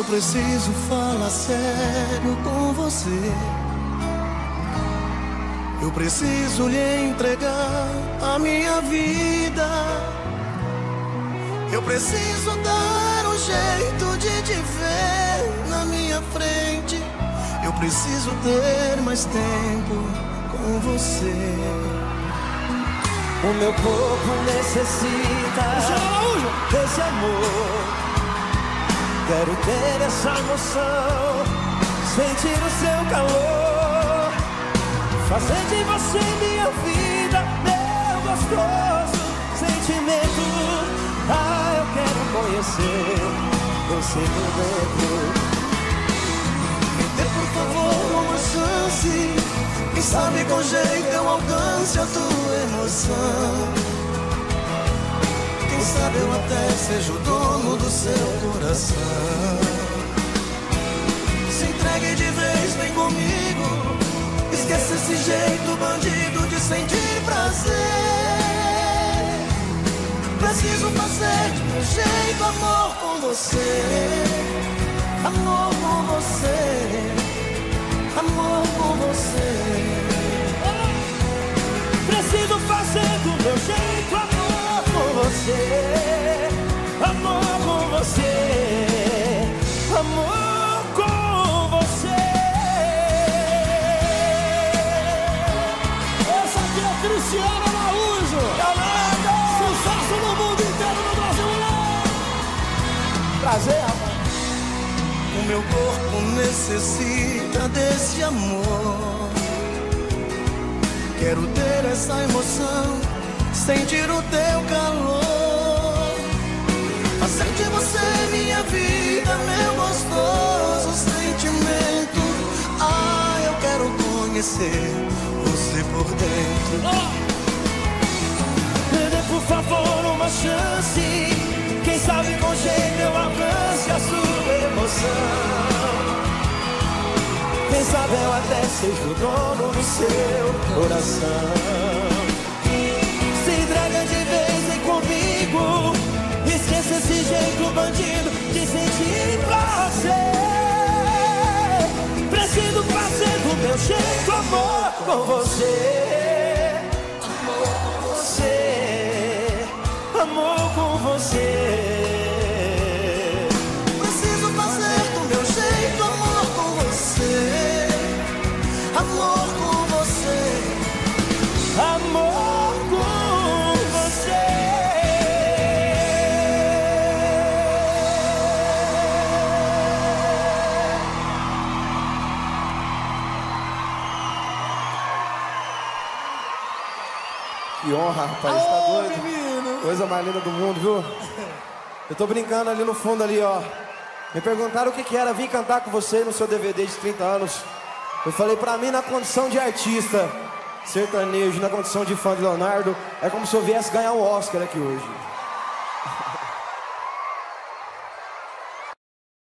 Eu preciso falar sério com você. Eu preciso lhe entregar a minha vida. Eu preciso dar um jeito de te ver na minha frente. Eu preciso ter mais tempo com você. O meu corpo necessita desse amor. Quero ter essa emoção, sentir o seu calor, fazer de você minha vida, meu gostoso sentimento. Ah, eu quero conhecer você por dentro. Quem sabe com jeito eu alcance a tua emoção. Quem sabe eu até seja o dono do seu coração. Se entregue de vez, vem comigo. Esqueça esse jeito bandido de sentir prazer. Preciso fazer de meu jeito amor com você. Amor com você. Você. Amor com você. Amor com você. Essa aqui é Cristiana Araújo. Sucesso no mundo inteiro, no Brasil. Prazer, amor. O meu corpo necessita desse amor. Quero ter essa emoção, sentir o teu conhecer você por dentro. Me dê por favor uma chance. Quem sabe com jeito eu alcance a sua emoção. Quem sabe eu até seja o dono do seu coração. Se entrega de vez vem comigo. Esqueça esse jeito bandido de sentir prazer. Preciso fazer do meu jeito amor com você. Amor com você. Amor com você. Preciso fazer do meu jeito amor com você. Amor Que honra, rapaz, tá Ô, doido? menino. Coisa mais linda do mundo, viu? Eu tô brincando ali no fundo ali, ó. Me perguntaram o que que era vir cantar com você no seu DVD de 30 anos. Eu falei, pra mim, na condição de artista sertanejo, na condição de fã de Leonardo, é como se eu viesse ganhar um Oscar aqui hoje.